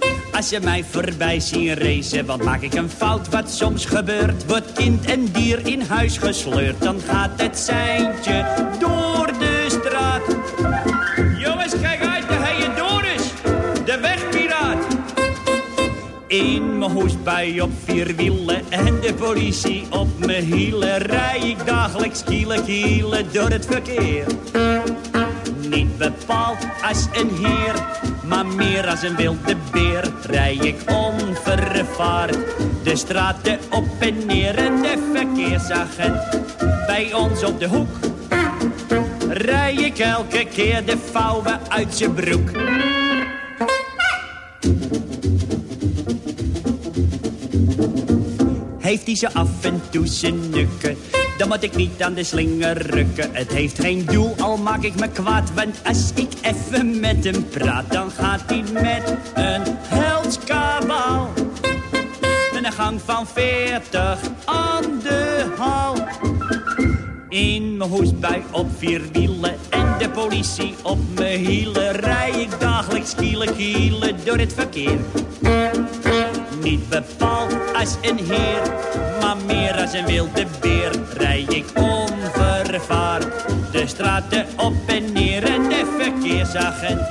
Als je mij voorbij ziet racen, want maak ik een fout wat soms gebeurt. Wordt kind en dier in huis gesleurd, dan gaat het seintje door de straat. Jongens, kijk uit, de heie Doris, de wegpiraat. In mijn hoesbui op vier wielen en de politie op mijn hielen. Rij ik dagelijks kielen kielen door het verkeer niet bepaald als een heer, maar meer als een wilde beer. Rij ik onvervaard de straten op en neer en de verkeersagent bij ons op de hoek. rij ik elke keer de vouwen uit zijn broek. Heeft hij ze af en toe zijn nukken, dan moet ik niet aan de slinger rukken. Het heeft geen doel, al maak ik me kwaad, want als ik even met hem praat, dan gaat hij met een heldskabaal. Een gang van veertig aan de hal. In mijn hoestbui op vier wielen en de politie op mijn hielen. Rij ik dagelijks kielen kielen door het verkeer. Niet bepaald als een heer, maar meer als een wilde beer. Rij ik onvervaard de straten op en neer. En de verkeersagent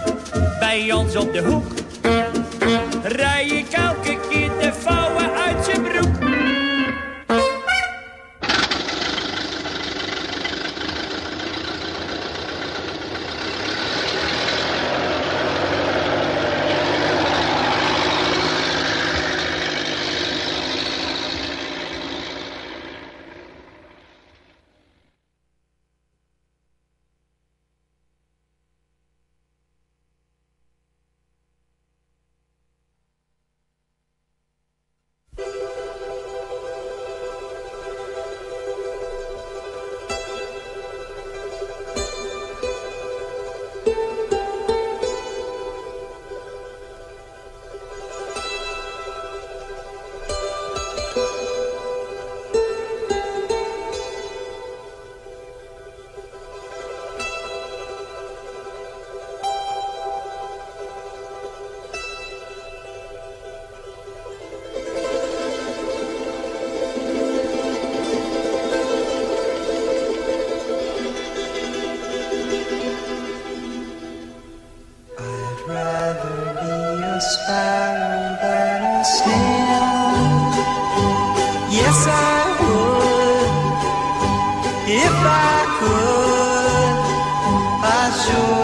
bij ons op de hoek. Rij ik elke keer de azul.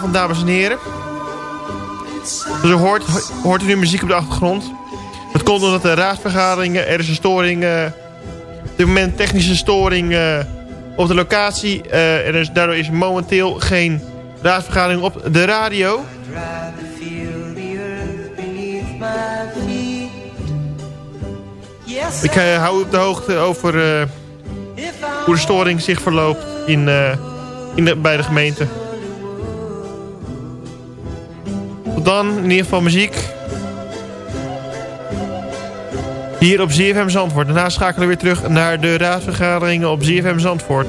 Goedenavond, dames en heren. Dus u hoort, hoort u nu muziek op de achtergrond. Dat komt omdat de raadsvergaderingen, er is een storing, eh, op dit moment technische storing eh, op de locatie. Eh, er is, daardoor is momenteel geen raadsvergadering op de radio. Ik eh, hou u op de hoogte over eh, hoe de storing zich verloopt in, eh, in de, bij de gemeente. dan, in ieder geval muziek. Hier op ZFM Zandvoort. Daarna schakelen we weer terug naar de raadsvergaderingen op ZFM Zandvoort.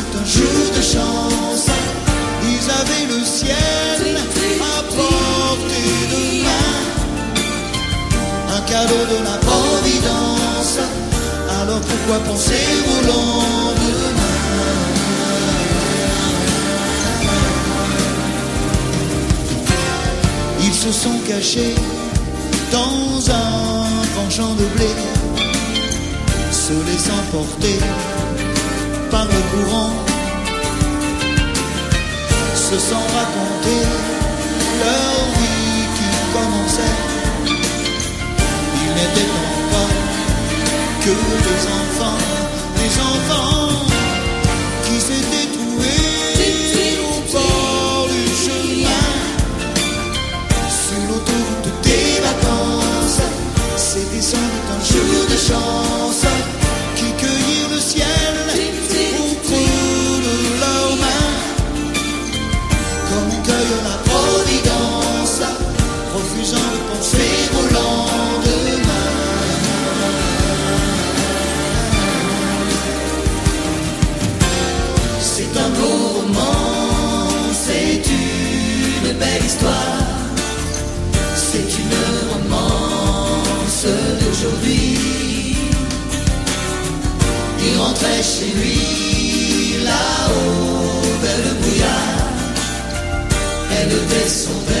la providence. Alors pourquoi penser au lendemain? Ils se sont cachés dans un grand champ de blé, se laissant porter par le courant, se sont raconter leur vie n'étaient encore que des enfants. aujourd'hui. Il rentrait chez lui, là-haut, vers le brouillard. Elle levait son verre.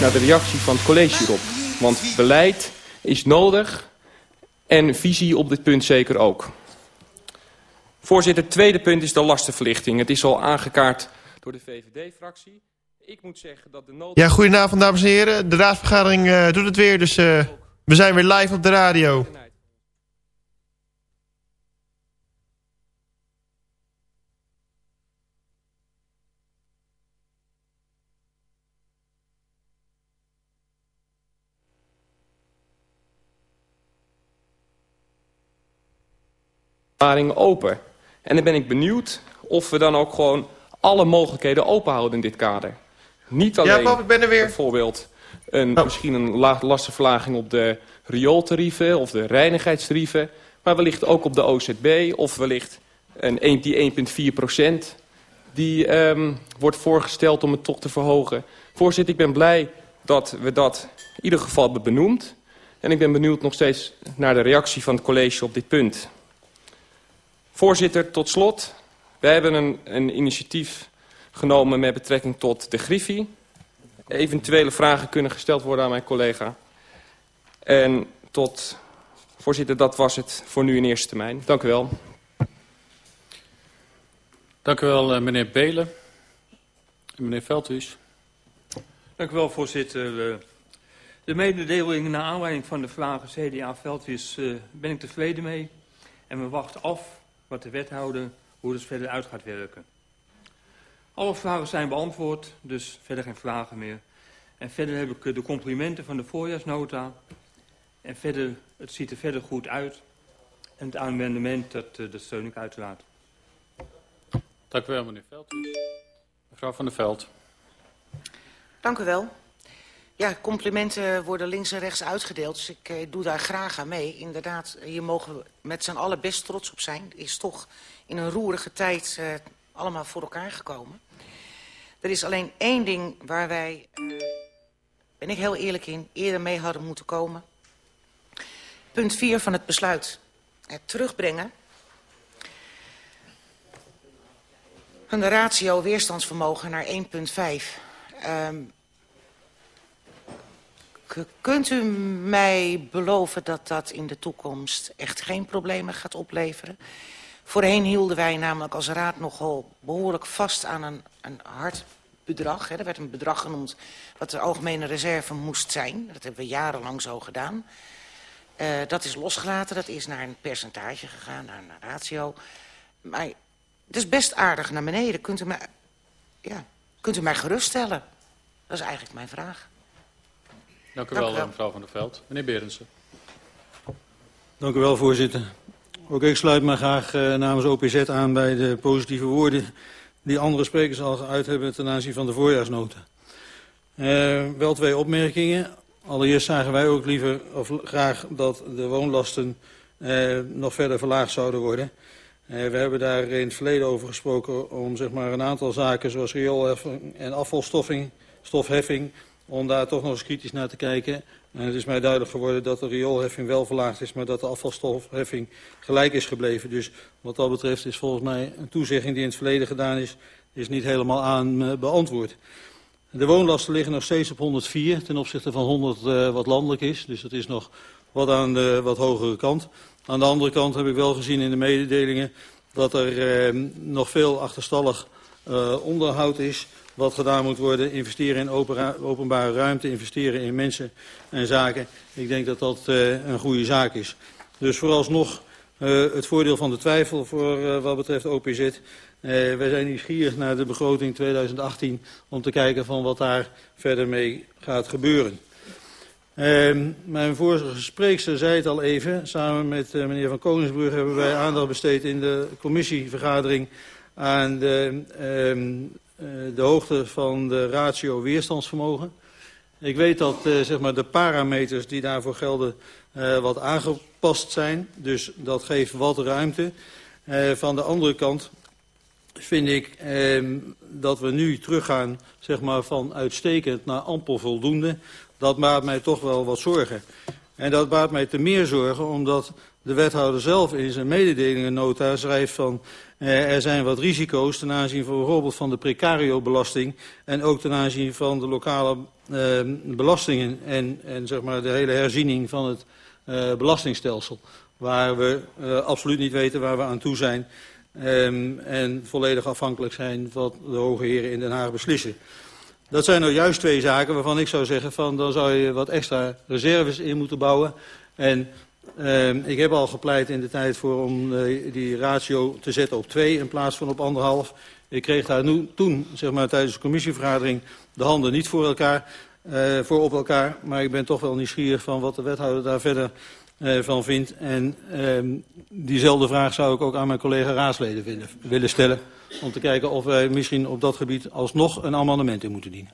naar de reactie van het college hierop. Want beleid is nodig en visie op dit punt zeker ook. Voorzitter, het tweede punt is de lastenverlichting. Het is al aangekaart door de VVD-fractie. Ik moet zeggen dat de nood... Ja, goedenavond dames en heren. De raadsvergadering uh, doet het weer, dus uh, we zijn weer live op de radio. openbaring open. En dan ben ik benieuwd of we dan ook gewoon alle mogelijkheden openhouden in dit kader. Niet alleen ja, pap, ik ben er weer. bijvoorbeeld een, nou. misschien een lastenverlaging op de riooltarieven of de reinigheidstarieven. Maar wellicht ook op de OZB of wellicht een, die 1,4% die um, wordt voorgesteld om het toch te verhogen. Voorzitter, ik ben blij dat we dat in ieder geval hebben benoemd. En ik ben benieuwd nog steeds naar de reactie van het college op dit punt. Voorzitter, tot slot. Wij hebben een, een initiatief genomen met betrekking tot de Griffie. Eventuele vragen kunnen gesteld worden aan mijn collega. En tot, voorzitter, dat was het voor nu in eerste termijn. Dank u wel. Dank u wel, eh, meneer Belen. Meneer Veldhuis. Dank u wel, voorzitter. Eh, de mededeling naar aanleiding van de vragen CDA Veldhuis uh, ben ik tevreden mee. En we wachten af wat de wethouder, hoe het verder uit gaat werken. Alle vragen zijn beantwoord, dus verder geen vragen meer. En verder heb ik de complimenten van de voorjaarsnota. En verder, het ziet er verder goed uit. En het amendement, dat, dat steun ik uiteraard. Dank u wel, meneer Veld. Mevrouw van der Veld. Dank u wel. Ja, complimenten worden links en rechts uitgedeeld, dus ik eh, doe daar graag aan mee. Inderdaad, hier mogen we met z'n allen best trots op zijn. Is toch in een roerige tijd eh, allemaal voor elkaar gekomen. Er is alleen één ding waar wij, ben ik heel eerlijk in, eerder mee hadden moeten komen. Punt 4 van het besluit. Het terugbrengen van de ratio weerstandsvermogen naar 1,5. Um, kunt u mij beloven dat dat in de toekomst echt geen problemen gaat opleveren? Voorheen hielden wij namelijk als raad nogal behoorlijk vast aan een, een hard bedrag. Hè. Er werd een bedrag genoemd wat de algemene reserve moest zijn. Dat hebben we jarenlang zo gedaan. Uh, dat is losgelaten, dat is naar een percentage gegaan, naar een ratio. Maar het is best aardig naar beneden. Kunt u mij, ja, kunt u mij geruststellen? Dat is eigenlijk mijn vraag. Dank u wel, wel, mevrouw Van der Veld. Meneer Berendsen. Dank u wel, voorzitter. Ook ik sluit me graag uh, namens OPZ aan bij de positieve woorden die andere sprekers al geuit hebben ten aanzien van de voorjaarsnota. Uh, wel twee opmerkingen. Allereerst zagen wij ook liever of graag dat de woonlasten uh, nog verder verlaagd zouden worden. Uh, we hebben daar in het verleden over gesproken om zeg maar, een aantal zaken zoals rioolheffing en afvalstofheffing om daar toch nog eens kritisch naar te kijken. En het is mij duidelijk geworden dat de rioolheffing wel verlaagd is, maar dat de afvalstofheffing gelijk is gebleven. Dus wat dat betreft is volgens mij een toezegging die in het verleden gedaan is, is niet helemaal aan beantwoord. De woonlasten liggen nog steeds op 104 ten opzichte van 100 uh, wat landelijk is. Dus dat is nog wat aan de wat hogere kant. Aan de andere kant heb ik wel gezien in de mededelingen dat er uh, nog veel achterstallig uh, onderhoud is wat gedaan moet worden. Investeren in openbare ruimte, investeren in mensen en zaken. Ik denk dat dat uh, een goede zaak is. Dus vooralsnog uh, het voordeel van de twijfel voor uh, wat betreft OPZ. Wij zijn nieuwsgierig naar de begroting 2018 om te kijken van wat daar verder mee gaat gebeuren. Uh, mijn vorige spreekster zei het al even. Samen met meneer Van Koningsbrug hebben wij aandacht besteed in de commissievergadering aan de uh, de hoogte van de ratio weerstandsvermogen. Ik weet dat uh, zeg maar de parameters die daarvoor gelden uh, wat aangepast zijn. Dus dat geeft wat ruimte. van de andere kant vind ik dat we nu teruggaan zeg maar, van uitstekend naar amper voldoende. Dat maakt mij toch wel wat zorgen. En dat baart mij te meer zorgen omdat de wethouder zelf in zijn mededelingennota schrijft van... Uh, er zijn wat risico's ten aanzien van bijvoorbeeld van de precario-belasting... en ook ten aanzien van de lokale uh, belastingen en, en zeg maar de hele herziening van het uh, belastingstelsel. Waar we absoluut niet weten waar we aan toe zijn... Um, en volledig afhankelijk zijn wat de hoge heren in Den Haag beslissen. Dat zijn nou juist twee zaken waarvan ik zou zeggen van dan zou je wat extra reserves in moeten bouwen. En uh, ik heb al gepleit in de tijd voor om uh, die ratio te zetten op 2 in plaats van op anderhalf. Ik kreeg daar toen, zeg maar, tijdens de commissievergadering de handen niet voor elkaar, uh, voor op elkaar. Maar ik ben toch wel nieuwsgierig van wat de wethouder daar verder uh, van vindt. En uh, diezelfde vraag zou ik ook aan mijn collega raadsleden willen, willen stellen. Om te kijken of wij misschien op dat gebied alsnog een amendement in moeten dienen.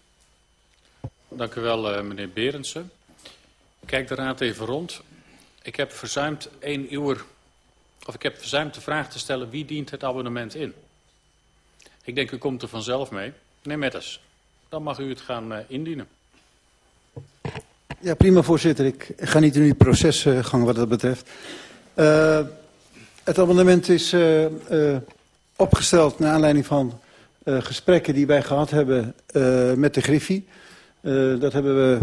Dank u wel, meneer Berendsen. Kijk de raad even rond. Ik heb verzuimd één uur, of ik heb verzuimd de vraag te stellen wie dient het abonnement in. Ik denk, u komt er vanzelf mee. Meneer Metters, dan mag u het gaan uh, indienen. Ja, prima voorzitter. Ik ga niet in uw procesgang wat dat betreft. Uh, het amendement is opgesteld naar aanleiding van gesprekken die wij gehad hebben met de Griffie. dat hebben we